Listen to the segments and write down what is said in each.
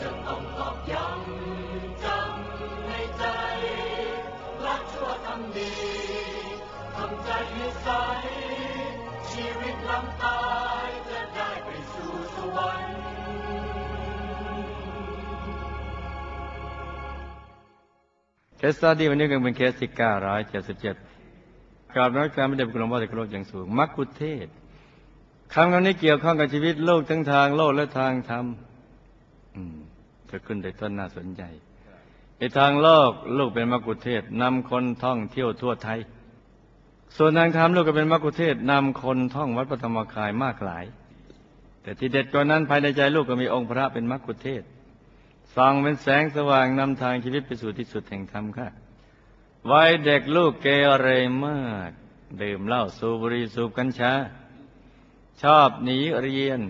จะต้องตอกย้ำจำในใจรักชั่วทำดีทำใจให้ใสชีวิตลำตายจะได้ไปสู่สวรรค์เคสตาดีวันนี้ก็เป็นเคสที่977กราบนักการไม่ได้เป็นกลมว่าแต่กรบอย่างสูงมักคุเทศ คำคำนี้เกี่ยวข้องกับชีวิตโลกทั้งทางโลกและทางธรรมจะขึ้นในต้นน่าสนใจ ในทางโลกลูกเป็นมักคุเทศนำคนท่องเที่ยวทั่วไทย ส่วนทางธรรมลูกก็เป็นมักคุเทศนำคนท่องวัดพระธรรมกายมากหลาย แต่ที่เด็ดกว่านั้นภายในใจลูกก็มีองค์พระเป็นมักคุเทศส่องเป็นแสงสว่างนำทางชีวิตไปสู่ที่สุดแห่งธรรมค่ะวัยเด็กลูกเกเรมาก ดื่มเหล้าสูบบุหรี่สูบกัญชา ชอบหนีเรียน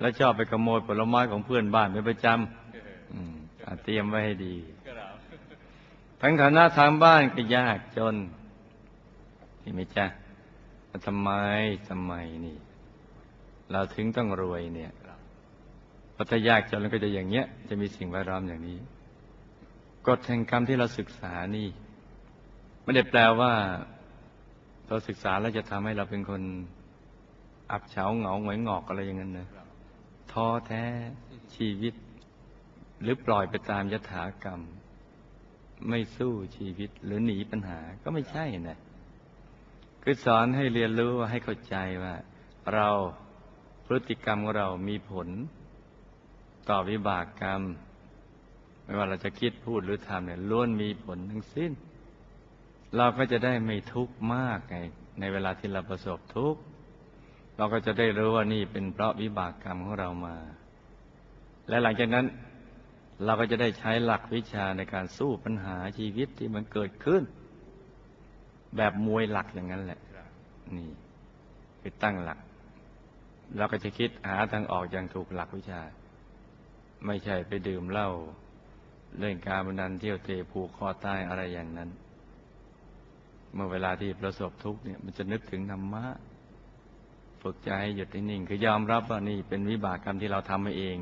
และชอบไปขโมยผลไม้ของเพื่อนบ้านเป็นประจำอืมอะเตรียมไว้ให้ดี ทั้งฐานะทางบ้านก็ยากจนนี่ไหมจ๊ะแล้วทำไมทำไมนี่ เราถึงต้องรวยเนี่ยเพราะถ้ายากจนแล้วก็จะอย่างเงี้ย จะมีสิ่งแวดล้อมอย่างนี้กฎแห่งกรรมที่เราศึกษานี่ไม่ได้แปลว่าเราศึกษาแล้วจะทำให้เราเป็นคน อับเฉาเหงาหงอยงอกอะไรอย่างนั้นนะท้อแท้ชีวิต หรือปล่อยไปตามยถากรรม ไม่สู้ชีวิตหรือหนีปัญหาก็ไม่ใช่นะคือสอนให้เรียนรู้ว่าให้เข้าใจว่า เราพฤติกรรมของเรามีผล ต่อวิบากกรรม ไม่ว่าเราจะคิดพูดหรือทำเนี่ยล้วนมีผลทั้งสิ้น เราก็จะได้ไม่ทุกข์มากไงในเวลาที่เราประสบทุกข์ เราก็จะได้รู้ว่านี่เป็นเพราะวิบากกรรมของเรามา และหลังจากนั้นเราก็จะได้ใช้หลักวิชาในการสู้ปัญหาชีวิตที่มันเกิดขึ้น แบบมวยหลักอย่างนั้นแหละ นี่คือตั้งหลัก เราก็จะคิดหาทางออกอย่างถูกหลักวิชา ไม่ใช่ไปดื่มเหล้าเล่นการบันันเที่ยวเตะผูกคอตายอะไรอย่างนั้น เมื่อเวลาที่ประสบทุกข์เนี่ยมันจะนึกถึงธรรมะ ฝึกใจให้หยุดนิ่งคือยอมรับว่านี่เป็นวิบากกรรมที่เราทำมาเอง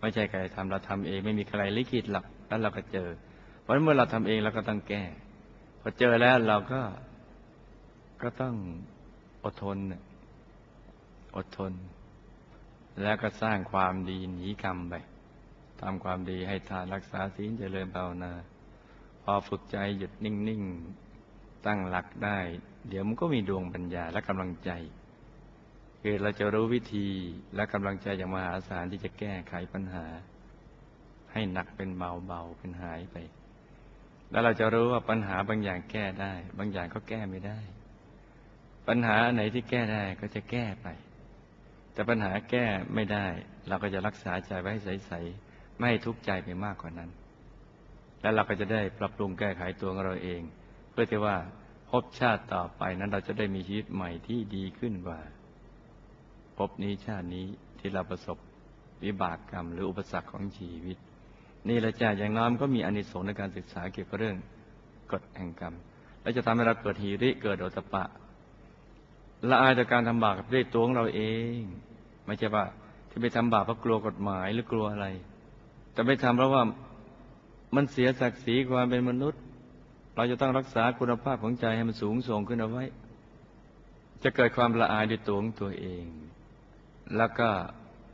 ไม่ใช่ใครทำเราทำเองไม่มีใครลิขิตหรอกแล้วเราก็เจอ เพราะเมื่อเราทำเองเราก็ต้องแก้พอเจอแล้วเราก็ก็ต้องอดทนอดทน แล้วก็สร้างความดีหนีกรรมไปทำความดีให้ทานรักษาศีลเจริญภาวนา พอฝึกใจหยุดนิ่ง ๆ ตั้งหลักได้ เดี๋ยวมันก็มีดวงปัญญาและกำลังใจ คือเราจะรู้วิธีและกำลังใจอย่างมหาศาลที่จะแก้ไขปัญหา ให้หนักเป็นเบาเบาเป็นหายไป แล้วเราจะรู้ว่าปัญหาบางอย่างแก้ได้ บางอย่างก็แก้ไม่ได้ ปัญหาไหนที่แก้ได้ก็จะแก้ไป แต่ปัญหาแก้ไม่ได้ เราก็จะรักษาใจไว้ให้ใสๆไม่ให้ทุกข์ใจไปมากกว่านั้น แล้วเราก็จะได้ปรับปรุงแก้ไขตัวของเราเอง เพื่อที่ว่าพบชาติต่อไปนั้นเราจะได้มีชีวิตใหม่ที่ดีขึ้นกว่า พบนี้ชาตินี้ที่เราประสบวิบากกรรมหรืออุปสรรคของชีวิต นี่แหละจ้าอย่างน้อยก็มีอนิสงส์ในการศึกษาเกี่ยวกับเรื่องกฎแห่งกรรม และจะทำให้เราเกิดหีริเกิดโอตปะละอายต่อการทำบาปด้วยตัวของเราเอง ไม่ใช่ว่าที่ไปทำบาปเพราะกลัวกฎหมายหรือกลัวอะไร แต่ไม่ทำเพราะว่ามันเสียศักดิ์ศรีความเป็นมนุษย์ เราจะต้องรักษาคุณภาพของใจให้มันสูงส่งขึ้นเอาไว้ จะเกิดความละอายด้วยตัวของตัวเอง แล้วก็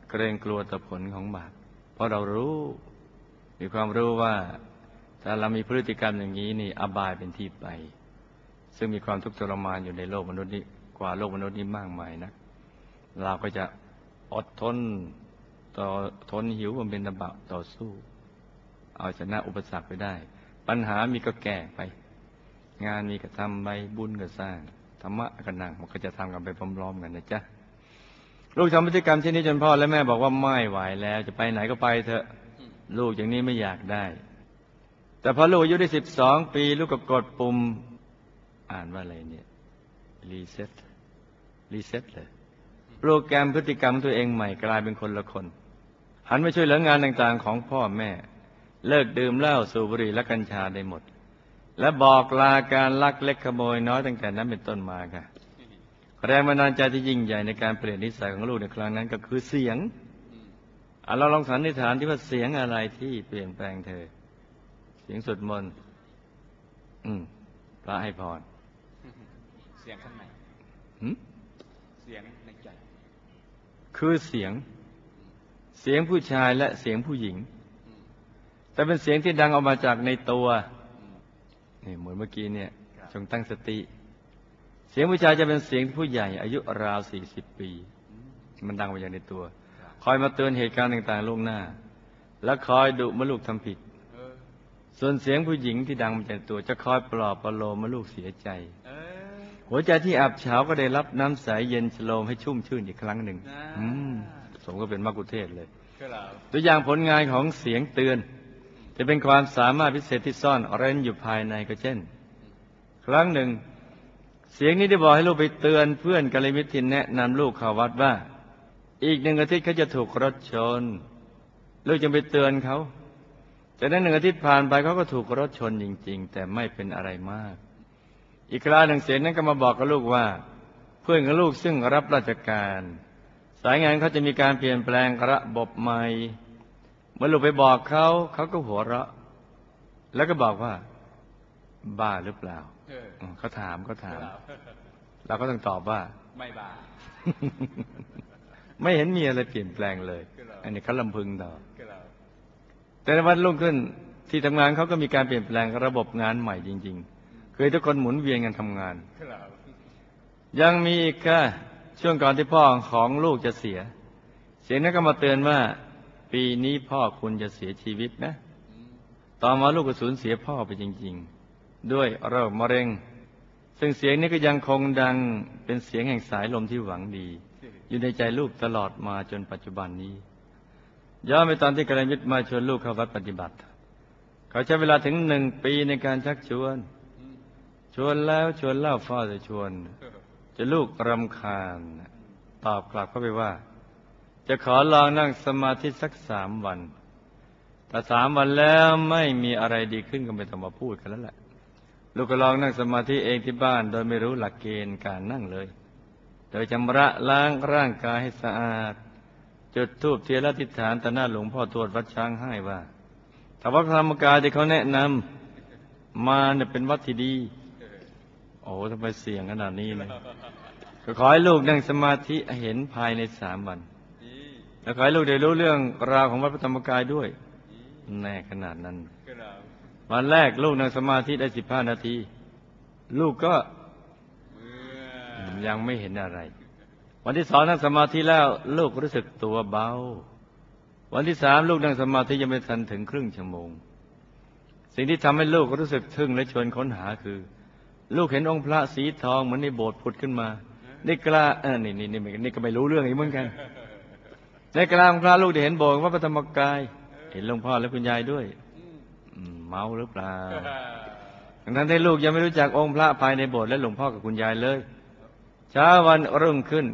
เกรงกลัวต่อผลของบาปเพราะเรารู้ มีความรู้ว่า ถ้าเรามีพฤติกรรมอย่างนี้นี่อบายเป็นที่ไป ซึ่งมีความทุกข์ทรมานอยู่ในโลกมนุษย์นี้กว่าโลกมนุษย์นี้มากมายนะเราก็จะอดทนต่อทนหิวบำเพ็ญบาต่อสู้ เอาชนะอุปสรรคไปได้ ปัญหามีก็แก้ไป งานมีก็ทำไปบุญก็สร้างธรรมะก็นั่งมันก็จะทำกันไปพร้อมๆกันนะจ๊ะ ลูกทำพฤติกรรมเช่นนี้จนพ่อและแม่บอกว่าไม่ไหวแล้ว จะไปไหนก็ไปเถอะ ลูกอย่างนี้ไม่อยากได้ แต่พอลูกอายุได้สิบสองปี ลูกก็กดปุ่ม อ่านว่าอะไรเนี่ย reset reset เลยโปรแกรมพฤติกรรมตัวเองใหม่กลายเป็นคนละคน หันมาช่วยเหลืองานต่างๆของพ่อแม่ เลิกดื่มเหล้าสูบบุหรี่และกัญชาได้หมด และบอกลาการลักเล็กขโมยน้อยตั้งแต่นั้นเป็นต้นมาค่ะ แรงบันดาลใจที่ยิ่งใหญ่ในการเปลี่ยนนิสัยของลูกในครั้งนั้นก็คือเสียงอะเราลองสันนิษฐานที่ว่าเสียงอะไรที่เปลี่ยนแปลงเธอ เสียงสวดมนต์อืมพระให้พร เสียงข้างในหึเสียงในใจ คือเสียง เสียงผู้ชายและเสียงผู้หญิง แต่เป็นเสียงที่ดังออกมาจากในตัวนี่เหมือนเมื่อกี้เนี่ย จงตั้งสติ เสียงผู้ชายจะเป็นเสียงผู้ใหญ่ อายุราวสี่สิบปี มันดังออกมาจากในตัว คอยมาเตือนเหตุการณ์ต่างๆล่วงหน้า และคอยดุเมื่อลูกทำผิด ส่วนเสียงผู้หญิงที่ดังมาจากตัว จะคอยปลอบประโลมเมื่อลูกเสียใจ หัวใจที่อับเฉาก็ได้รับน้ำใสเย็นชโลมให้ชุ่มชื่นอีกครั้งหนึ่งสมก็เป็นมักคุเทศเลยตัวอย่างผลงานของเสียงเตือน จะเป็นความสามารถพิเศษที่ซ่อนเร้นอยู่ภายในก็เช่น ครั้งหนึ่ง เสียงนี้ได้บอกให้ลูกไปเตือนเพื่อนกัลยมิตรที่แนะนำลูกเข้าวัดว่า อีกหนึ่งอาทิตย์เขาจะถูกรถชน ลูกจึงไปเตือนเขาแต่นั้นหนึ่งอาทิตย์ผ่านไปเขาก็ถูกรถชนจริง ๆ แต่ไม่เป็นอะไรมาก อีกคราวหนึ่งเสียงนั้นก็มาบอกกับลูกว่า เพื่อนของลูกซึ่งรับราชการ สายงานเขาจะมีการเปลี่ยนแปลงระบบใหม่เมื่อลูกไปบอกเขาเขาก็หัวเราะ แล้วก็บอกว่า บ้าหรือเปล่าเอออืมเขาถามเขาคืถาอมเราเราก็ต้องตอบว่า ไม่บาไม่เห็นมีอะไรเปลี่ยนแปลงเลยคือเราอันนี้เขาลำพึงต่อคือเราแต่ในวันรุ่งขึ้นที่ทำงานเขาก็มีการเปลี่ยนแปลงระบบงานใหม่จริง ๆ คือทุกคนหมุนเวียนกันทำงานคือเรายังมีอีกค่ะช่วงก่อนที่พ่อของลูกจะเสีย เสียงนั้นก็มาเตือนว่า ปีนี้พ่อคุณจะเสียชีวิตนะ ต่อมาลูกก็สูญเสียพ่อไปจริง ๆ ด้วยโรคมะเร็ง ซึ่งเสียงนี้ก็ยังคงดังเป็นเสียงแห่งสายลมที่หวังดี อยู่ในใจลูกตลอดมาจนปัจจุบันนี้ ย้อนไปตอนที่กระมิตรมาชวนลูกเข้าวัดปฏิบัติ เขาใช้เวลาถึงหนึ่งปีในการชักชวน ชวนแล้วชวนเล่าฟ้าจะชวนจะลูกรำคาญ ตอบกลับเข้าไปว่า จะขอลองนั่งสมาธิสักสามวันถ้าสามวันแล้วไม่มีอะไรดีขึ้นก็ไม่ต้องมาพูดกันแล้วแหละ ลูกก็ลองนั่งสมาธิเองที่บ้าน โดยไม่รู้หลักเกณฑ์การนั่งเลย โดยชำระล้างร่างกายให้สะอาด จุดธูปเทียนและทิฐานต่อหน้าหลวงพ่อตรวจวัดช้างให้ว่าถ้าวัดธรรมกายที่เขาแนะนำมาเนี่ยเป็นวัดที่ดี โอ้ทำไมเสี่ยงขนาดนี้เลยก็ขอให้ลูกนั่งสมาธิเห็นภายในสามวันแล้วขอให้ลูกได้รู้เรื่องราวของวัดพระธรรมกายด้วย แน่ขนาดนั้น วันแรกลูกนั่งสมาธิได้สิบห้านาที ลูกก็ยังไม่เห็นอะไร วันที่สองนั่งสมาธิแล้ว ลูกรู้สึกตัวเบา วันที่สามลูกนั่งสมาธิยังไม่ทันถึงครึ่งชั่วโมง สิ่งที่ทำให้ลูกรู้สึกทึ่งและชวนค้นหาคือ ลูกเห็นองค์พระสีทองเหมือนในโบสถ์ผุดขึ้นมาได้กล้าเออนี่นี่นี่นี่ก็ไม่รู้เรื่องอีกเหมือนกันในกลางพระลูกได้เห็นโบสถ์วัดพระธรรมกาย เห็นหลวงพ่อและคุณยายด้วย เมาหรือเปล่าทั้งนั้นที่ลูกยังไม่รู้จักองค์พระภายในโบสถ์และหลวงพ่อกับคุณยายเลยเช้าวันรุ่งขึ้น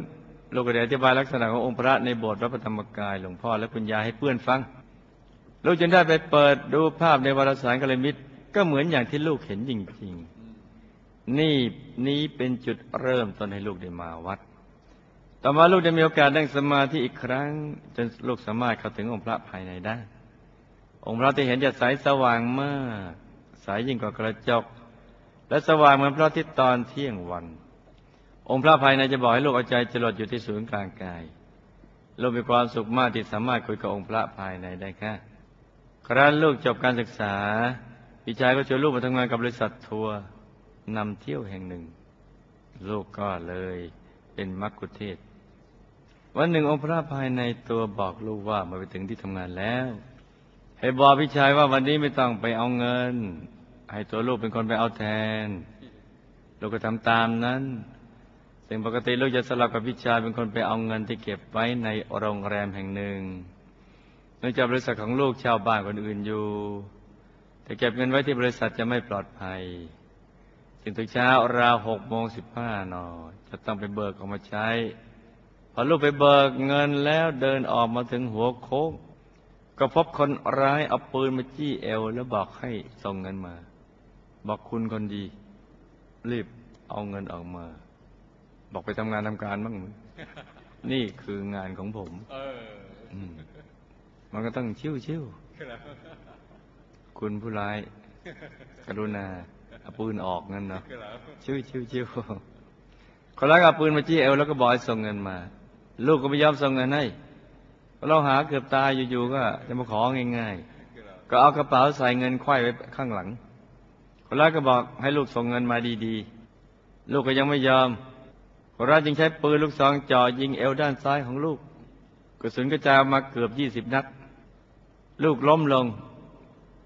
ลูกก็ได้อธิบายลักษณะขององค์พระในโบสถ์วัดพระธรรมกายหลวงพ่อและคุณยายให้เพื่อนฟัง ลูกจึงได้ไปเปิดดูภาพในวารสารกัลยาณมิตร ก็เหมือนอย่างที่ลูกเห็นจริงๆ นี่นี้เป็นจุดเริ่มต้นให้ลูกได้มาวัด ต่อมาลูกได้มีโอกาสนั่งสมาธิอีกครั้ง จนลูกสามารถเข้าถึงองค์พระภายในได้ องค์พระที่เห็นจะใสสว่างมากใสยิ่งกว่ากระจก และสว่างเหมือนพระอาทิตย์ตอนเที่ยงวัน องค์พระภายในจะบอกให้ลูกเอาใจจรดอยู่ที่ศูนย์กลางกายลูกมีความสุขมากที่สามารถคุยกับองค์พระภายในได้ค่ะครั้นลูกจบการศึกษาพี่ชายก็ชวนลูกมาทำงานกับบริษัททัวร์นำเที่ยวแห่งหนึ่ง ลูกก็เลยเป็นมักคุเทศ วันหนึ่งองค์พระภายในตัวบอกลูกว่ามาไปถึงที่ทำงานแล้ว ให้บอกพี่ชายว่าวันนี้ไม่ต้องไปเอาเงิน ให้ตัวลูกเป็นคนไปเอาแทน ลูกก็ทำตามนั้น ซึ่งปกติลูกจะสลับกับพี่ชายเป็นคนไปเอาเงินที่เก็บไว้ในโรงแรมแห่งหนึ่งเนื่องจากบริษัทของลูกช่าบ้านคนอื่นอยู่ แต่เก็บเงินไว้ที่บริษัทจะไม่ปลอดภัยถึงทุกเช้าราวหกโมงสิบห้านอจะต้องไปเบิกออกมาใช้พอลูกไปเบิกเงินแล้วเดินออกมาถึงหัวโค้ง ก็พบคนร้ายเอาปืนมาจี้เอว แล้วบอกให้ส่งเงินมา บอกคุณคนดี รีบเอาเงินออกมา บอกไปทำงานทำการบ้างมึงนี่คืองานของผม เอออืมมันก็ต้องชิวชิวครับๆคุณผู้ร้าย กรุณาเอาปืนออกนั่นเนาะครับชิวชิวชิวคนร้ายก็เอาปืนมาจี้เอวแล้วก็บอกให้ส่งเงินมา ลูกก็ไม่ยอมส่งเงินให้ เราหาเกือบตายอยู่ๆก็จะมาของ่ายๆ ก็เอากระเป๋าใส่เงินไขว้ไว้ข้างหลัง คนร้ายก็บอกให้ลูกส่งเงินมาดีๆ ลูกก็ยังไม่ยอม คนร้ายจึงใช้ปืนลูกซองจ่อยิงเอวด้านซ้ายของลูก กระสุนกระจายมาเกือบยี่สิบนัด ลูกล้มลง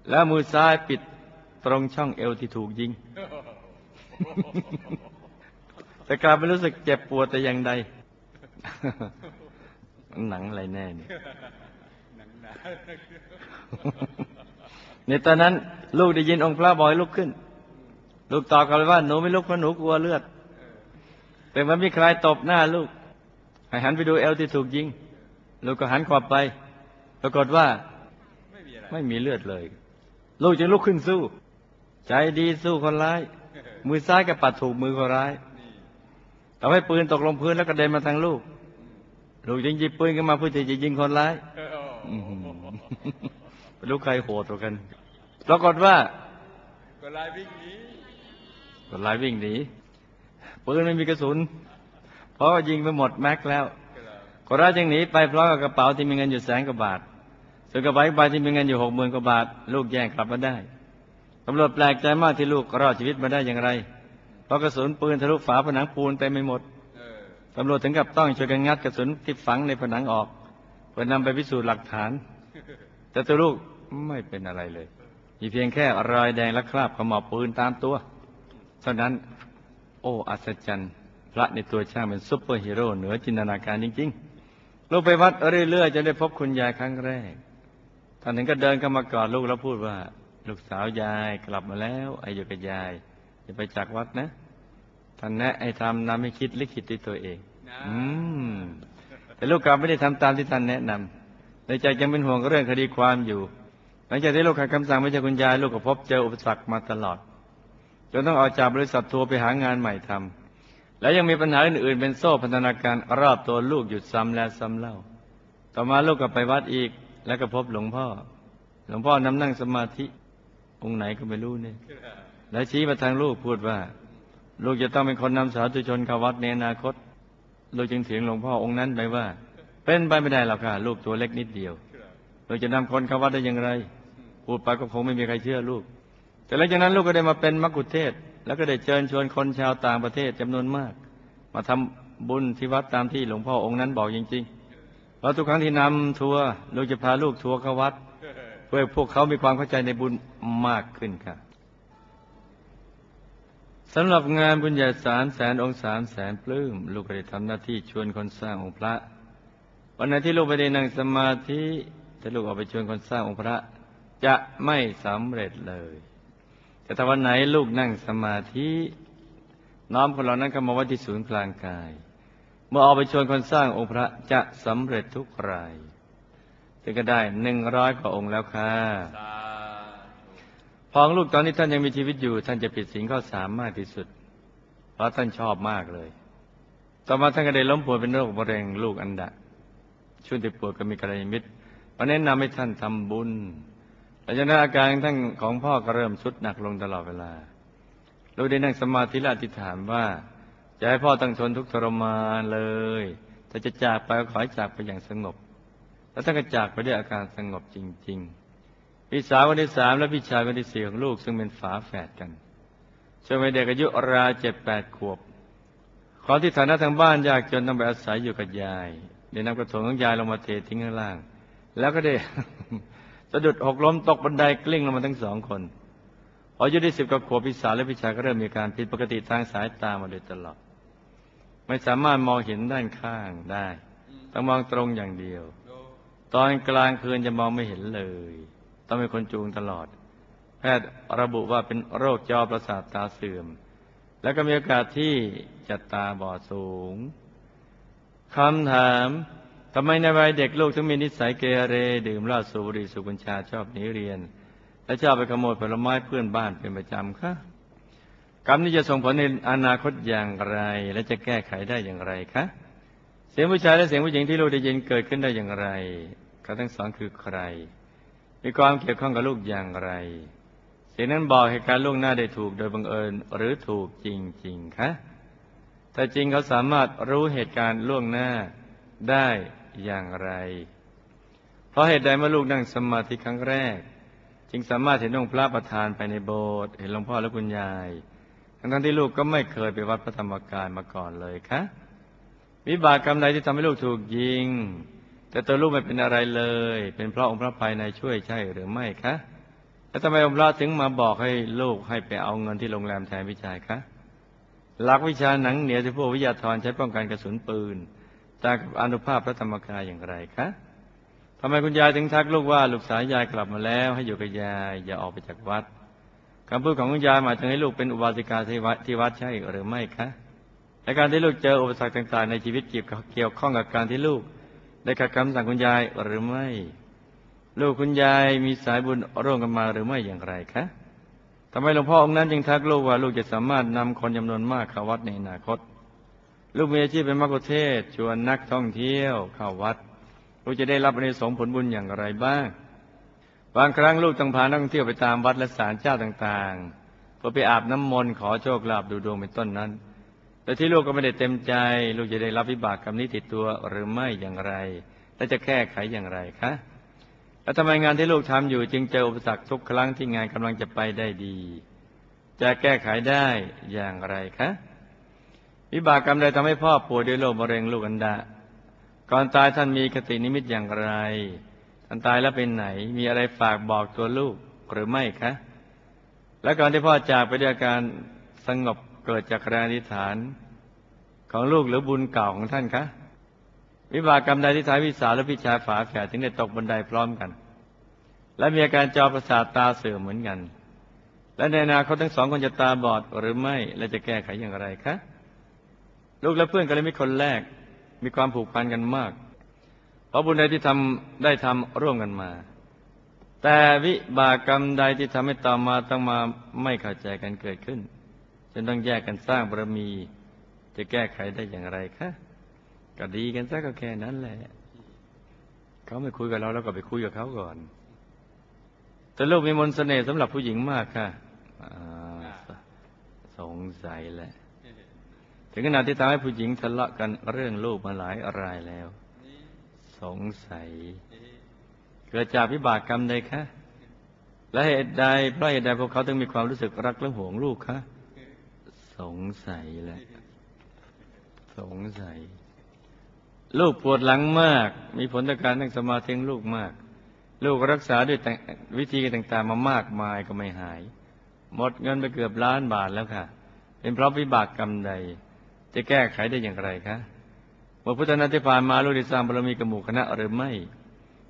แล้วมือซ้ายปิดตรงช่องเอวที่ถูกยิง แต่กลับไม่รู้สึกเจ็บปวดแต่อย่างใด หนังอะไรแน่เนี่ยหนังหนาในตอนนั้น ลูกได้ยินองค์พระบอยลุกขึ้น ลูกตอบกลับไปว่าหนูไม่ลุกเพราะหนูกลัวเลือด แต่มันมีใครตบหน้าลูกให้หันไปดูเอวที่ถูกยิง ลูกก็หันขวบไป ปรากฏว่าไม่มีอะไรไม่มีเลือดเลย ลูกจึงลุกขึ้นสู้ ใจดีสู้คนร้าย มือซ้ายก็ปัดถูกมือคนร้ายนี่ทำให้ปืนตกลงพื้นแล้วก็เด็นมาทางลูก ลูกจึงหยิบปืนขึ้นมาเพื่อที่จะยิงคนร้ายเอออื้อหือไม่รู้ใครโหดกว่ากันปรากฏว่าก็ลายวิ่งหนีคนร้ายวิ่งหนีปืนไม่มีกระสุน เพราะว่ายิงไปหมดแม็กซ์แล้วครับคนร้ายจึงหนีไปพร้อมกับกระเป๋าที่มีเงินอยู่แสนกว่าบาทส่วนกระเป๋าอีกใบที่มีเงินอยู่หกหมื่นกว่าบาท ลูกแย่งกลับมาได้ตำรวจแปลกใจมากที่ลูกรอดชีวิตมาได้อย่างไร เพราะกระสุนปืนทะลุฝาผนังปูนเต็มไปหมดเออ ตำรวจถึงกับต้องช่วยกันงัดกระสุนที่ฝังในผนังออกเพื่อนำไปพิสูจน์หลักฐาน แต่ตัวลูกไม่เป็นอะไรเลย มีเพียงแค่รอยแดงและคราบเขม่าปืนตามตัว เท่านั้น โอ้อัศจรรย์ พระในตัวช่างเป็นซุปเปอร์ฮีโร่เหนือจินตนาการจริง ๆ ลูกไปวัดเรื่อยๆจนได้พบคุณยายครั้งแรกท่านถึงก็เดินเข้ามากอดลูกแล้วพูดว่า ลูกสาวยายกลับมาแล้วให้อยู่กับยายอย่าไปจากวัดนะ ท่านแนะไอ้ทำนำให้คิดลิขิตด้วยตัวเองนะอืม แต่ลูกกลับไม่ได้ทำตามที่ท่านแนะนำในใจยังเป็นห่วงเรื่องคดีความอยู่ หลังจากที่ลูกขัดคำสั่งไม่ใช่คุณยายลูกก็พบเจออุปสรรคมาตลอด จนต้องออกจากบริษัททัวร์ไปหางานใหม่ทำและยังมีปัญหาอื่นๆ เป็นโซ่พันธนาการรอบตัวลูกอยู่ซ้ำแล้วซ้ำเล่า ต่อมาลูกก็ไปวัดอีก แล้วก็พบหลวงพ่อ หลวงพ่อนำนั่งสมาธิองค์ไหนก็ไม่รู้เนี่ยครับแล้วชี้มาทางลูกพูดว่า ลูกจะต้องเป็นคนนำสาธุชนเข้าวัดในอนาคต ลูกจึงเถียงหลวงพ่อองค์นั้นไปว่า เป็นไปไม่ได้หรอกค่ะ ลูกตัวเล็กนิดเดียวครับลูกจะนำคนเข้าวัดได้อย่างไร พูดไปก็คงไม่มีใครเชื่อลูก แต่หลังจากนั้นลูกก็ได้มาเป็นมักคุเทศ แล้วก็ได้เชิญชวนคนชาวต่างประเทศจำนวนมาก มาทำบุญที่วัดตามที่หลวงพ่อองค์นั้นบอกจริงๆเพราะทุกครั้งที่นำทัวร์ลูกจะพาลูกทัวร์เข้าวัด เพื่อพวกเขามีความเข้าใจในบุญมากขึ้นค่ะ สำหรับงานบุญใหญ่สามแสนองค์สามแสนปลื้มลูกก็ได้ทำหน้าที่ชวนคนสร้างองค์พระ วันไหนที่ลูกไปได้นั่งสมาธิถ้าลูกออกไปชวนคนสร้างองค์พระ จะไม่สำเร็จเลย แต่ถ้าวันไหนลูกนั่งสมาธิน้อมคนเหล่านั้นเข้ามาไว้ที่ศูนย์กลางกาย เมื่อออกไปชวนคนสร้างองค์พระจะสำเร็จทุกรายถึงก็ได้หนึ่งร้อยกว่าองค์แล้วค่ะ พองลูกตอนนี้ท่านยังมีชีวิตอยู่ ท่านจะผิดศีลข้อสามมากที่สุด เพราะท่านชอบมากเลย ต่อมาท่านก็ได้ล้มป่วยเป็นโรคมะเร็งลูกอันดะช่วงที่ป่วยก็มีกัลยมิตรมาแนะนำให้ท่านทำบุญหลังจากนั้นอาการท่านของพ่อก็เริ่มสุดหนักลงตลอดเวลา ลูกได้นั่งสมาธิและอธิษฐานว่าจะให้พ่อตั้งทนทุกทรมานเลยแต่จะจากไปก็ขอให้จากไปอย่างสงบ แล้วท่านก็จากไปด้วยอาการสงบจริง ๆ พี่สาวคนที่สามและพี่ชายคนที่สี่ของลูก ซึ่งเป็นฝาแฝดกันช่วงวัยเด็กอายุราวเจ็ดแปดขวบ ขอที่ฐานะทางบ้านยากจนต้องไปอาศัยอยู่กับยายได้นำกระถางของยายลงมาเททิ้งข้างล่าง แล้วก็ได้สะดุดหกล้มตกบันไดกลิ้งลงมาทั้งสองคนพออายุได้สิบกว่าขวบพี่สาวและพี่ชายก็เริ่มมีการผิดปกติทางสายตามาโดยตลอดไม่สามารถมองเห็นด้านข้างได้ ต้องมองตรงอย่างเดียว ตอนกลางคืนจะมองไม่เห็นเลย ต้องเป็นคนจูงตลอด แพทย์ระบุว่าเป็นโรคจอประสาทตาเสื่อม แล้วก็มีโอกาสที่จะตาบอดสูงคำถามทำไมในวัยเด็กลูกถึงมีนิสัยเกเร ดื่มเหล้าสูบบุหรี่สูบกัญชาชอบหนีเรียน และชอบไปขโมยผลไม้เพื่อนบ้านเป็นประจำคะกรรมนี้จะส่งผลในอนาคตอย่างไร และจะแก้ไขได้อย่างไรคะเสียงผู้ชายและเสียงผู้หญิงที่ลูกได้ยินเกิดขึ้นได้อย่างไรเขาทั้งสองคือใคร มีความเกี่ยวข้องกับลูกอย่างไร เสียงนั้นบอกเหตุการณ์ล่วงหน้าได้ถูกโดยบังเอิญหรือถูกจริงๆคะถ้าจริงเขาสามารถรู้เหตุการณ์ล่วงหน้าได้อย่างไร เพราะเหตุใดเมื่อลูกนั่งสมาธิครั้งแรก จึงสามารถเห็นองค์พระประธานไปในโบสถ์เห็นหลวงพ่อและคุณยาย ทั้งๆที่ลูกก็ไม่เคยไปวัดพระธรรมกายมาก่อนเลยคะวิบากกรรมใดที่ทำให้ลูกถูกยิง แต่ตัวลูกไม่เป็นอะไรเลย เป็นเพราะองค์พระภายในช่วยใช่หรือไม่คะแล้วทำไมองค์พระถึงมาบอกให้ลูกให้ไปเอาเงินที่โรงแรมแทนวิจัยคะหลักวิชาหนังเหนียวที่พวกวิทยาธรใช้ป้องกันกระสุนปืน จากอนุภาพพระธรรมกายอย่างไรคะทำไมคุณยายถึงทักลูกว่าลูกสาวยายกลับมาแล้ว ให้อยู่กับยายอย่าออกไปจากวัดคำพูดของคุณยายหมายถึงให้ลูกเป็นอุบาสิกาที่วัดที่วัดใช่หรือไม่คะและการที่ลูกเจออุปสรรคต่าง ๆ ในชีวิตเกี่ยวเกี่ยวข้องกับการที่ลูก ได้ขัดคำสั่งคุณยายหรือไม่ ลูกคุณยายมีสายบุญร่วมกันมาหรือไม่อย่างไรคะทำไมหลวงพ่อองค์นั้นจึงทักลูกว่าลูกจะสามารถนำคนจำนวนมากเข้าวัดในอนาคต ลูกมีอาชีพเป็นมักคุเทศชวนนักท่องเที่ยวเข้าวัด ลูกจะได้รับในสงผลบุญอย่างไรบ้าง บางครั้งลูกต้องพานักท่องเที่ยวไปตามวัดและศาลเจ้าต่างๆเพื่อไปอาบน้ำมนต์ขอโชคลาภดูดวงเป็นต้นนั้น แต่ที่ลูกก็ไม่ได้เต็มใจ ลูกจะได้รับวิบากกรรมนี้ติดตัวหรือไม่อย่างไร และจะแก้ไขอย่างไรคะแล้วทำไมงานที่ลูกทำอยู่จึงเจออุปสรรคทุกครั้งที่งานกำลังจะไปได้ดี จะแก้ไขได้อย่างไรคะวิบากกรรมใดทำให้พ่อป่วยด้วยโรคมะเร็งลูกอันดาก่อนตายท่านมีคตินิมิตอย่างไรท่านตายแล้วเป็นไหน มีอะไรฝากบอกตัวลูกหรือไม่คะ และก่อนที่พ่อจากไปด้วยอาการสงบ เกิดจากแรงอธิษฐาน ของลูกหรือบุญเก่าของท่านคะ วิบากกรรมใดที่ท้ายวิสาและพิชายฝาแฝดถึงได้ตกบันไดพร้อมกัน และมีอาการจอประสาทตาเสื่อมเหมือนกัน และในอนาคตทั้งสองคนจะตาบอดหรือไม่และจะแก้ไขอย่างไรคะลูกและเพื่อนกัลยมิตรคนแรกมีความผูกพันกันมาก เพราะบุญใดที่ทำได้ทำร่วมกันมา แต่วิบากกรรมใดที่ทำให้ต่อมาต้องมาไม่เข้าใจกันเกิดขึ้น จนต้องแยกกันสร้างบารมี จะแก้ไขได้อย่างไรคะก็ดีกันซะก็แค่นั้นแหละเขาไม่คุยกับเราแล้วก็ไปคุยกับเขาก่อน แต่ลูกมีมนต์เสน่ห์สำหรับผู้หญิงมากค่ะสงสัยแหละ ถึงขนาดที่ทำให้ผู้หญิงทะเลาะกันเรื่องลูกมาหลายรายแล้ว สงสัย เกิดจากวิบากกรรมใดคะและเหตุใดเพราะเหตุใดพวกเขาถึงมีความรู้สึกรักและห่วงลูกคะ สงสัยแหละ สงสัย ลูกปวดหลังมาก มีผลต่อการนั่งสมาธิงลูกมาก ลูกรักษาด้วยวิธีต่างๆ มามากมายก็ไม่หาย หมดเงินไปเกือบล้านบาทแล้วค่ะ เป็นเพราะวิบากกรรมใด จะแก้ไขได้อย่างไรคะเมื่อพุทธนาที่ผ่านมาลูกได้สร้างบารมีกับหมู่คณะหรือไม่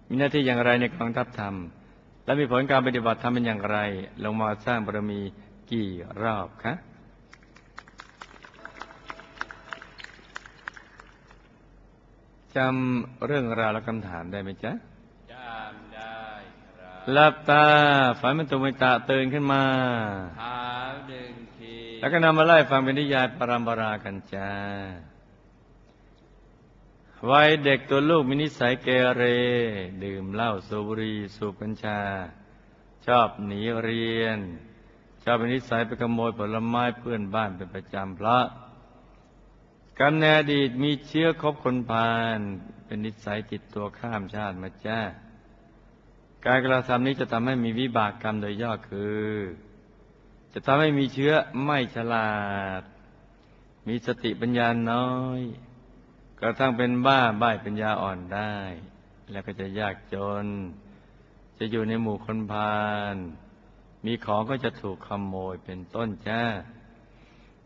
มีหน้าที่อย่างไรในกองทัพธรรม และมีผลการปฏิบัติธรรมเป็นอย่างไร ลงมาสร้างบารมีกี่รอบคะ จำเรื่องราวและคำถามได้ไหมจ๊ะจำได้ครับหลับตาฝันเป็นตุมิตะตื่นขึ้นมาถามหนึ่งทีแล้วก็นำมาไล่ฟังเป็นนิยายปรามปรากันจ้าวัยเด็กตัวลูกมีนิสัยเกเร ดื่มเหล้าสูบบุหรี่สูบกัญชา ชอบหนีเรียน ชอบเป็นนิสัยไปขโมยผลไม้เพื่อนบ้านเป็นประจำเพราะ กำเนิดอดีตมีเชื้อคบคนพาลเป็นนิสัยติดตัวข้ามชาติมาจ้า การกระทำนี้จะทำให้มีวิบากกรรมโดยย่อคือ จะทำให้มีเชื้อไม่ฉลาด มีสติปัญญาน้อยกระทั่งเป็นบ้าใบ้ปัญญาอ่อนได้ แล้วก็จะยากจน จะอยู่ในหมู่คนพาลมีของก็จะถูกขโมยเป็นต้นจ้า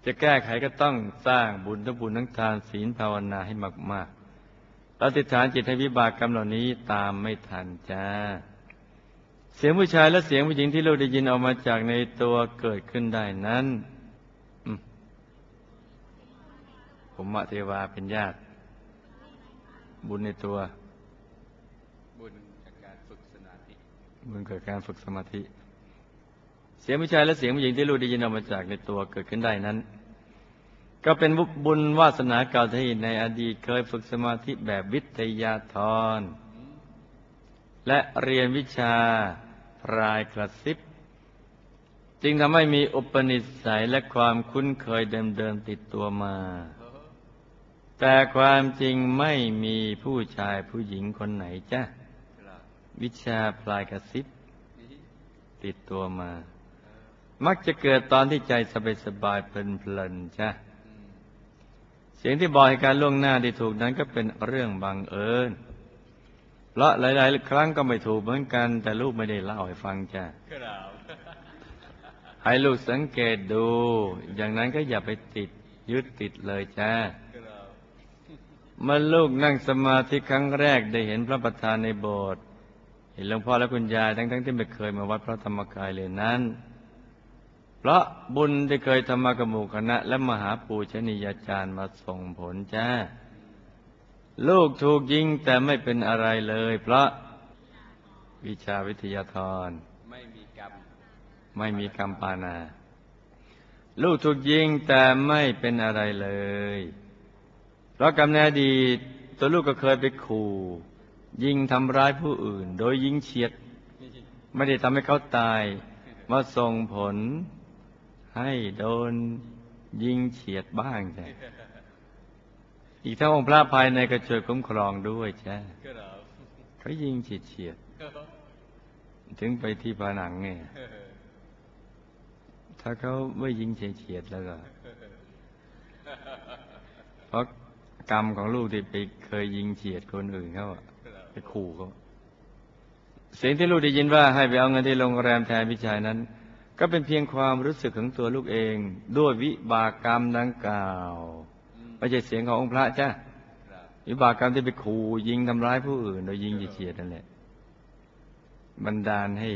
จะแก้ไขก็ต้องสร้างบุญทั้งบุญทั้งทานศีลภาวนาให้มากๆเราติดฐานจิตให้วิบากกรรมเหล่านี้ตามไม่ทันจ้า เสียงผู้ชายและเสียงผู้หญิงที่เราได้ยินออกมาจากในตัวเกิดขึ้นได้นั้นอืมผมมะเทวาเป็นญาติ บุญในตัว บุญจากการฝึกสมาธิ บุญเกิดการฝึกสมาธิ เสียงผู้ชายและเสียงผู้หญิงที่ลูกได้ยินออกมาจากในตัวเกิดขึ้นได้นั้น ก็เป็นบุญวาสนาเก่าที่ในอดีตเคยฝึกสมาธิแบบวิทยาธร และเรียนวิชาพรายกระซิบจึงทำให้มีอุปนิสัยและความคุ้นเคยเดิมๆติดตัวมา แต่ความจริงไม่มีผู้ชายผู้หญิงคนไหนจ้ะ วิชาพลายกระซิบ ติดตัวมา มักจะเกิดตอนที่ใจสบายๆเพลินๆจ้ะเสียงที่บอกให้การล่วงหน้าที่ถูกนั้นก็เป็นเรื่องบังเอิญเพราะหลาย ๆ ครั้งก็ไม่ถูกเหมือนกัน แต่ลูกไม่ได้เล่าให้ฟังจ้ะครับให้ลูกสังเกตดู อย่างนั้นก็อย่าไปติดยึดติดเลยจ้าครับเมื่อลูกนั่งสมาธิครั้งแรกได้เห็นพระประธานในโบสถ์เห็นหลวงพ่อและคุณยายทั้งๆที่ไม่เคยมาวัดพระธรรมกายเลยนั้นเพราะบุญที่เคยทำมากบหมู่คณะ และมหาปูชนียาจารย์มาส่งผลจ้า ลูกถูกยิงแต่ไม่เป็นอะไรเลย เพราะวิชาวิทยาธรไม่มีกรรมไม่มีกรรมปานา ลูกถูกยิงแต่ไม่เป็นอะไรเลย เพราะกรรมในอดีตตัวลูกก็เคยไปขู่ยิงทำร้ายผู้อื่น โดยยิงเฉียด ไม่ได้ทำให้เขาตายมาส่งผล ให้โดนยิงเฉียดบ้างจ้ะอีกทั้งองค์พระภายในก็ช่วยคุ้มครองด้วยจ้ะเขายิงเฉียดเฉียดถึงไปที่ผนังเนี่ยถ้าเขาไม่ยิงเฉียดๆแล้วก็เพราะกรรมของลูกที่ไปเคยยิงเฉียดคนอื่นเขาอะไปขู่เขาเสียงที่ลูกได้ยินว่าให้ไปเอาเงินที่โรงแรมแทนพิชัยนั้น ก็เป็นเพียงความรู้สึกของตัวลูกเอง ด้วยวิบากกรรมดังกล่าวไม่ใช่เสียงขององค์พระจ้าครับวิบากกรรมที่ไปขู่ยิงทำร้ายผู้อื่น โดยยิงเฉียดๆนั่นแหละบันดาลให้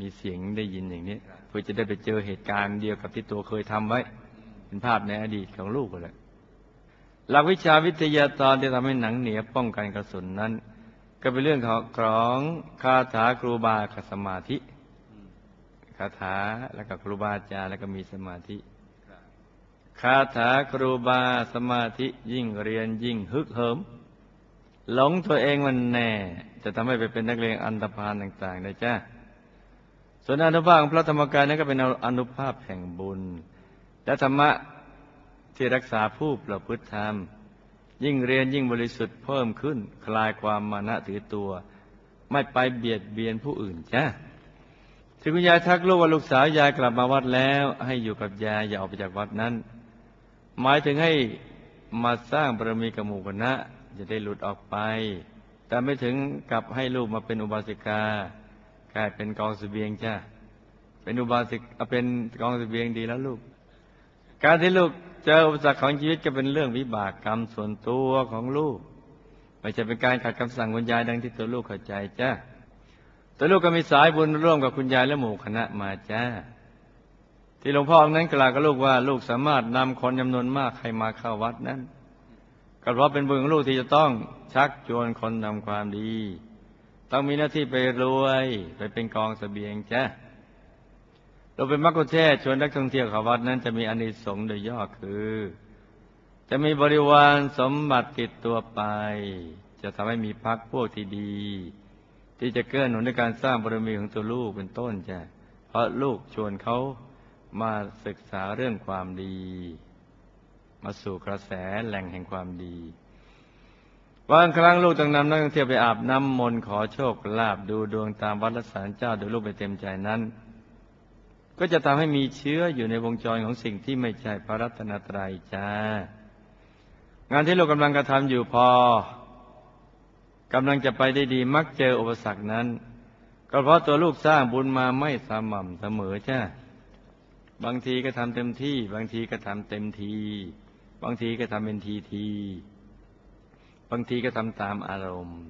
มีเสียงได้ยินอย่างนี้เพื่อจะได้ไปเจอเหตุการณ์เดียวกับที่ตัวเคยทำไว้ เป็นภาพในอดีตของลูกก็แหละหลักวิชาวิทยาตอนที่ทำให้หนังเหนียวป้องกันกระสุนนั้น ก็เป็นเรื่องของของคาถาครูบากับสมาธิ คาถาแล้วก็ครูบาอาจารย์แล้วก็มีสมาธิครับคาถาครูบาสมาธิยิ่งเรียนยิ่งฮึกเหิม หลงตัวเองมันแน่ จะทำให้ไปเป็นนักเรียนอันธพาลต่างๆได้จ้าส่วนอนุภาพของพระธรรมกายนั้นก็เป็นอนุภาพแห่งบุญ และธรรมะที่รักษาผู้ประพฤติธรรม ยิ่งเรียนยิ่งบริสุทธิ์เพิ่มขึ้น คลายความมานะถือตัว ไม่ไปเบียดเบียนผู้อื่นจ้า ถึงคุณยายทักลูกว่าลูกสาวยายกลับมาวัดแล้ว ให้อยู่กับยายอย่าออกไปจากวัดนั้น หมายถึงให้มาสร้างบารมีกับหมู่คณะจะได้หลุดออกไป แต่ไม่ถึงกับให้ลูกมาเป็นอุบาสิกากลายเป็นกองเสบียงจ้าเป็นอุบาสิกเอาเป็นกองเสบียงดีแล้วลูก การที่ลูกเจออุปสรรคของชีวิตก็เป็นเรื่องวิบากกรรมส่วนตัวของลูก ไม่ใช่เป็นการขัดคำสั่งคุณยายดังที่ตัวลูกเข้าใจจ้า แตัวลูกก็มีสายบุญร่วมกับคุณยายและหมู่คณะมาจ้า ที่หลวงพ่อองค์นั้นกล่าวกับลูกว่าลูกสามารถนำคนจำนวนมากให้มาเข้าวัดนั้นก็เพราะเป็นบุญของลูกที่จะต้องชักชวนคนทำความดี ต้องมีหน้าที่ไปรวยไปเป็นกองเสบียงจ้าเราเป็นมักคุเทศก์ชวนนักท่องเที่ยวเข้าวัดนั้นจะมีอานิสงส์โดยย่อคือ จะมีบริวารสมบัติติดตัวไป จะทำให้มีพักพวกที่ดี ที่จะเกื้อหนุนในการสร้างบารมีของตัวลูกเป็นต้นจ้ะเพราะลูกชวนเขามาศึกษาเรื่องความดี มาสู่กระแสแหล่งแห่งความดีบางครั้งลูกต้องนำนักท่องเที่ยวไปอาบน้ำมนต์ขอโชคลาภดูดวงตามวัดและศาลเจ้าโดยลูกไปเต็มใจนั้น ก็จะทำให้มีเชื้ออยู่ในวงจรของสิ่งที่ไม่ใช่พระรัตนตรัยจ้างานที่ลูกกำลังกระทำอยู่พอ กำลังจะไปได้ดีมักเจออุปสรรคนั้น ก็เพราะตัวลูกสร้างบุญมาไม่สม่ำเสมอจ้าบางทีก็ทำเต็มที่ บางทีก็ทำเต็มที บางทีก็ทำเป็นทีที บางทีก็ทำตามอารมณ์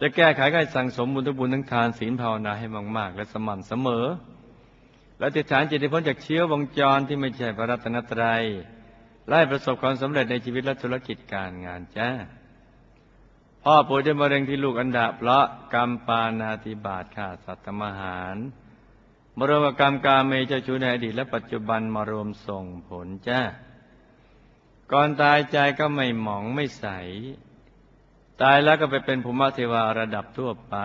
จะแก้ไขก็ให้สั่งสมบุญทุกบุญทั้งทานศีลภาวนาให้มาก ๆ และสม่ำเสมอ และติดฐานจิตให้พ้นจากเชื้อวงจรที่ไม่ใช่พระรัตนตรัยไล่ประสบความสำเร็จในชีวิตและธุรกิจการงานจ้า พ่อป่วยด้วยมะเร็งที่ลูกอันดาเพราะกรรมปานาธิบาตฆ่าสัตว์ทำอาหารมรวมกับกรรมกาเมเจ้าชู้ในอดีตและปัจจุบันมารวมส่งผลจ้าก่อนตายใจก็ไม่หมองไม่ใส ตายแล้วก็ไปเป็นภูมิเทวาระดับทั่วไป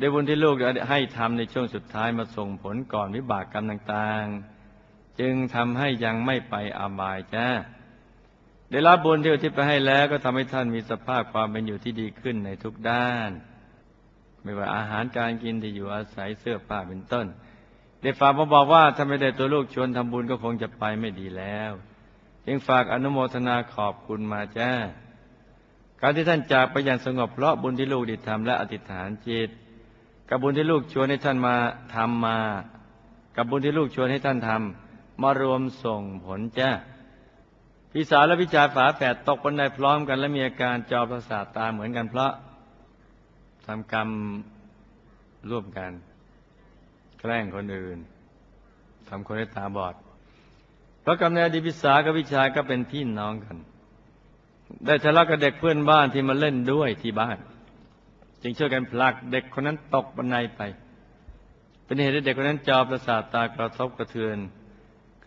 ด้วยบุญที่ลูกให้ทำในช่วงสุดท้ายมาส่งผลก่อนวิบากกรรมต่าง ๆ จึงทำให้ยังไม่ไปอาบายจ้า ได้รับบุญที่อุทิศไปให้แล้ว ก็ทำให้ท่านมีสภาพความเป็นอยู่ที่ดีขึ้นในทุกด้าน ไม่ว่าอาหารการกินที่อยู่อาศัยเสื้อผ้าเป็นต้น ได้ฝากมาบอกว่าถ้าไม่ได้ตัวลูกชวนทำบุญก็คงจะไปไม่ดีแล้ว จึงฝากอนุโมทนาขอบคุณมาจ้าการที่ท่านจากไปอย่างสงบเพราะบุญที่ลูกได้ทำและอธิษฐานจิตกับบุญที่ลูกชวนให้ท่านมาทำมา กับบุญที่ลูกชวนให้ท่านทำมารวมส่งผลจ้า พี่สาวและพี่ชายฝาแฝดตกบันไดพร้อมกัน และมีอาการจอประสาทตาเหมือนกันเพราะทำกรรมร่วมกัน แกล้งคนอื่นทำคนให้ตาบอด เพราะกรรมในอดีตพี่สาวกับพี่ชายก็เป็นพี่น้องกัน ได้ทะเลาะกับเด็กเพื่อนบ้านที่มาเล่นด้วยที่บ้าน จึงช่วยกันผลักเด็กคนนั้นตกบันไดไป เป็นเหตุให้เด็กคนนั้นจอประสาทตากระทบกระเทือน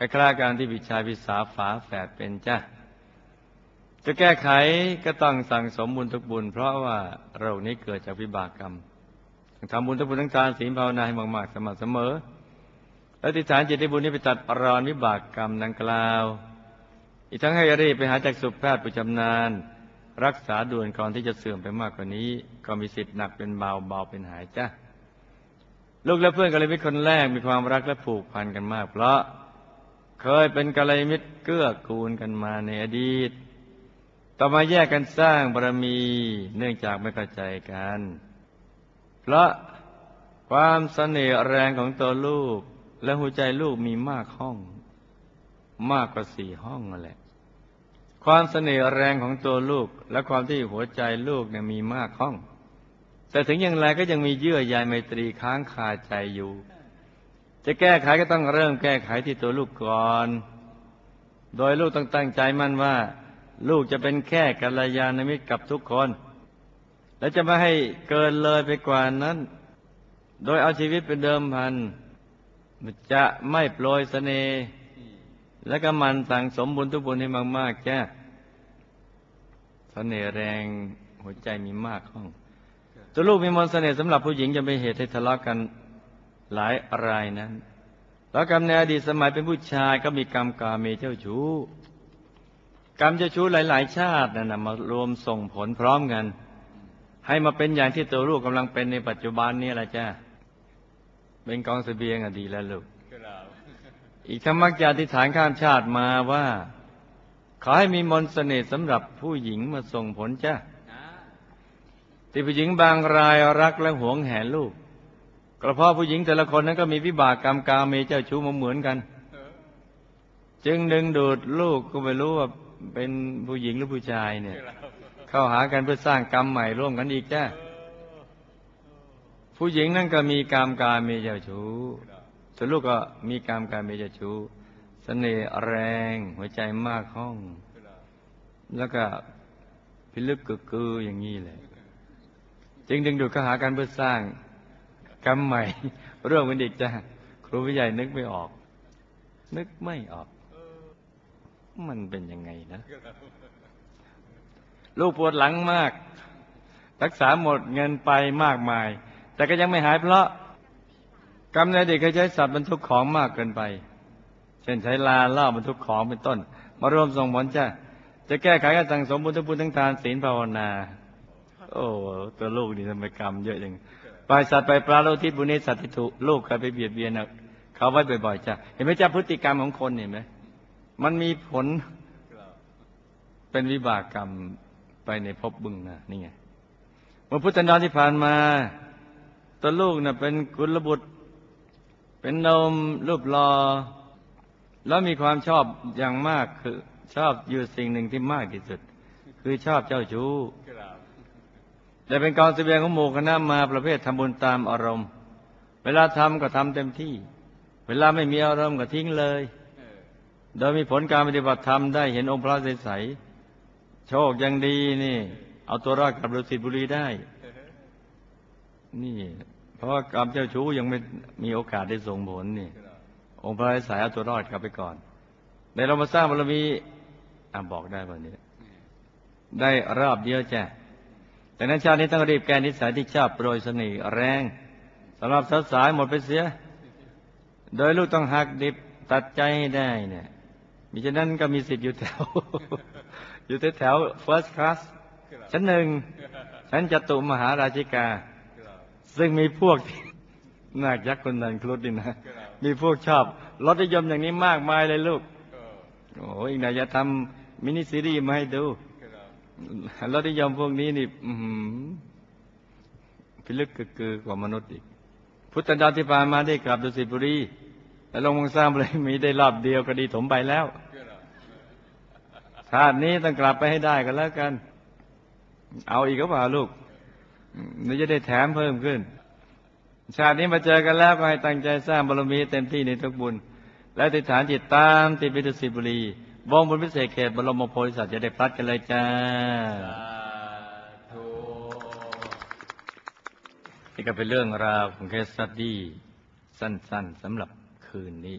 คล้ายๆการที่พี่ชายพี่สาฝาแฝดเป็นจ้าจะแก้ไขก็ต้องสั่งสมบุญทุกบุญ เพราะว่าโรคนี้เกิดจากวิบากกรรมทำบุญทุกบุญทั้งทานศีลภาวนาให้มากๆสม่ำเสมอ และติฐานจิตในบุญนี้ไปตัดปรอนวิบากกรรมดังกล่าว อีกทั้งให้รีบไปหาจากสุแพทย์ประจำนานรักษาด่วนก่อนที่จะเสื่อมไปมากกว่านี้ ก็มีสิทธิ์หนักเป็นเบาเบาเป็นหายจ้าลูกและเพื่อนกัลยาณมิตรคนแรกมีความรักและผูกพันกันมาก เพราะ เคยเป็นกัลยาณมิตรเกื้อกูลกันมาในอดีต ต่อมาแยกกันสร้างบารมีเนื่องจากไม่เข้าใจกัน เพราะความเสน่ห์แรงของตัวลูก และหัวใจลูกมีมากห้อง มากกว่าสี่ห้องนั่นแหละ ความเสน่ห์แรงของตัวลูก และความที่หัวใจลูกเนี่ยมีมากห้อง แต่ถึงอย่างไรก็ยังมีเยื่อใยไมตรีค้างคาใจอยู่ จะแก้ไขก็ต้องเริ่มแก้ไขที่ตัวลูกก่อน โดยลูกต้องตั้งใจมั่นว่า ลูกจะเป็นแค่กัลยาณมิตรกับทุกคน และจะไม่ให้เกินเลยไปกว่านั้น โดยเอาชีวิตเป็นเดิมพัน จะไม่โปรยเสน่ห์และก็มันสั่งสมบุญทุกบุญให้มากๆแจ้เสน่ห์แรงหัวใจมีมากห้อง ตัวลูกมีมนเสน่ห์สำหรับผู้หญิงจะเป็นเหตุให้ทะเลาะกัน หลายรายนั้นแล้วกรรมในอดีตสมัยเป็นผู้ชายก็มีกรรมกาเมเจ้าชู้ กรรมเจ้าชู้หลาย ๆ ชาตินั่นนะมารวมส่งผลพร้อมกัน ให้มาเป็นอย่างที่ตัวลูกกำลังเป็นในปัจจุบันนี้แหละจ้าเป็นกองเสบียงอดีแล้วลูกอีกทั้งมักจะอธิษฐานข้ามชาติมาว่า ขอให้มีมนต์เสน่ห์สำหรับผู้หญิงมาส่งผลจ้าที่ผู้หญิงบางรายรักและหวงแหนลูก กระเพาะผู้หญิงแต่ละคนนั้นก็มีวิบากกรรมกาเมเจ้าชู้มาเหมือนกัน จึงดึงดูดลูกก็ไม่รู้ว่าเป็นผู้หญิงหรือผู้ชายเนี่ย เข้าหากันเพื่อสร้างกรรมใหม่ร่วมกันอีกจ้าผู้หญิงนั่นก็มีกรรมกาเมเจ้าชู้ส่วนลูกก็มีกรรมกาเมเจ้าชู้เสน่ห์แรงหัวใจมากห้อง แล้วก็พิลึกกึกกืออย่างนี้เลย จึงดึงดูดเข้าหากันเพื่อสร้าง กรรมใหม่ร่วมกันอีกจ้าครูวิใหญ่นึกไม่ออก นึกไม่ออก มันเป็นยังไงนะลูกปวดหลังมาก รักษาหมดเงินไปมากมาย แต่ก็ยังไม่หายเพราะ กรรมในเด็กเคยใช้สัตว์บรรทุกของมากเกินไป เช่นใช้ลาล่าบรรทุกของเป็นต้น มารวมส่งผลจ้าจะแก้ไขการสั่งสมบุญทุกบุญทั้งทานศีลภาวนา โอ้ตัวลูกนี่ทำไมกรรมเยอะอย่าง ปล่อยสัตว์ไปปลาโลทิศบุญนิสัตติถุลูกเคยไปเบียดเบียนเขาไว้บ่อยๆจ้ะเห็นไหมจ้าพฤติกรรมของคนเห็นไหมมันมีผลเป็นวิบากกรรมไปในภพบึงนะนี่ไงเมื่อพุทธันดรที่ผ่านมาตัวลูกน่ะเป็นกุลบุตร เป็นนมรูปรอ แล้วมีความชอบอย่างมากคือชอบอยู่สิ่งหนึ่งที่มากที่สุด คือชอบเจ้าชู้ แต่เป็นกองเสบียงของหมู่คณะมาประเภททำบุญตามอารมณ์ เวลาทำก็ทำเต็มที่ เวลาไม่มีอารมณ์ก็ทิ้งเลย โดยมีผลการปฏิบัติธรรมได้เห็นองค์พระใสๆโชคยังดีนี่ เอาตัวรอดกลับฤาษีบุรีได้ นี่ เพราะว่ากรรมเจ้าชู้ยังไม่มีโอกาสได้ส่งผลนี่ องค์พระใสเอาตัวรอดกลับไปก่อนในเรามาสร้างบารมีอะบอกได้วันนี้ ได้รอบเดียวจ้ะ แต่นั้นชาตินี้ต้องรีบแก้นิสัยที่ชอบโปรยเสน่ห์แรงสำหรับสาวสายหมดไปเสีย โดยลูกต้องหักดิบตัดใจให้ได้เนี่ยมิฉะนั้นก็มีสิทธิ์อยู่แถว อยู่แถวแถว first class ชั้นหนึ่งชั้นจตุมหาราชิกา ซึ่งมีพวกนาคยักษ์คนนั้นครุฑนี่นะ มีพวกชอบรสนิยมอย่างนี้มากมายเลยลูก โอ้ยอีกหน่อยจะทำมินิซีรีส์มาให้ดู รสนิยมพวกนี้นี่พิลึกกึกกือกว่ามนุษย์อีก พุทธดาที่ผ่านมาได้กลับดุสิตบุรีและลงมังสร้างเลยมีได้รอบเดียวก็ดีถมไปแล้วชาตินี้ต้องกลับไปให้ได้กันแล้วกัน เอาอีกก็เปล่าลูกนี่จะได้แถมเพิ่มขึ้น ชาตินี้มาเจอกันแล้วก็ให้ตั้งใจสร้างบารมีเต็มที่ในทุกบุญ และอธิษฐานจิตตามติดไปดุสิตบุรี วงบุญพิเศษเขตบรมโพธิสัตว์จะได้พลัดกันเลยจ้าทนี่ก็เป็นเรื่องราวของ case study สั้นๆสำหรับคืนนี้